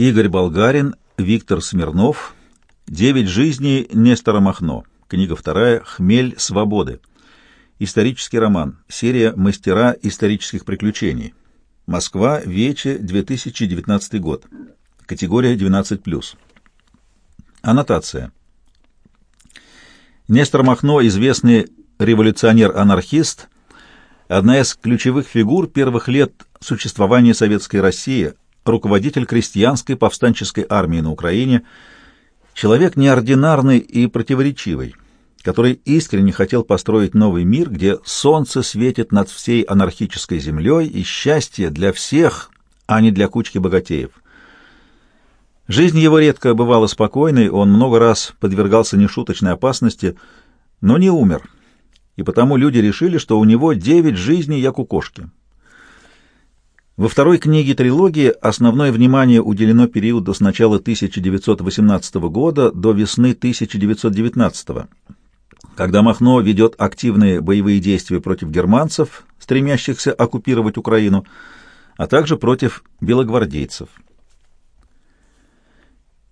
Игорь Болгарин, Виктор Смирнов, «Девять жизней Нестора Махно», книга вторая, «Хмель свободы», исторический роман, серия «Мастера исторических приключений», Москва, Вече, 2019 год, категория 12+. Аннотация. Нестор Махно, известный революционер-анархист, одна из ключевых фигур первых лет существования Советской России, руководитель крестьянской повстанческой армии на Украине, человек неординарный и противоречивый, который искренне хотел построить новый мир, где солнце светит над всей анархической землей и счастье для всех, а не для кучки богатеев. Жизнь его редко бывала спокойной, он много раз подвергался нешуточной опасности, но не умер, и потому люди решили, что у него девять жизней, як у кошки. Во второй книге трилогии основное внимание уделено периоду с начала 1918 года до весны 1919 когда Махно ведет активные боевые действия против германцев, стремящихся оккупировать Украину, а также против белогвардейцев.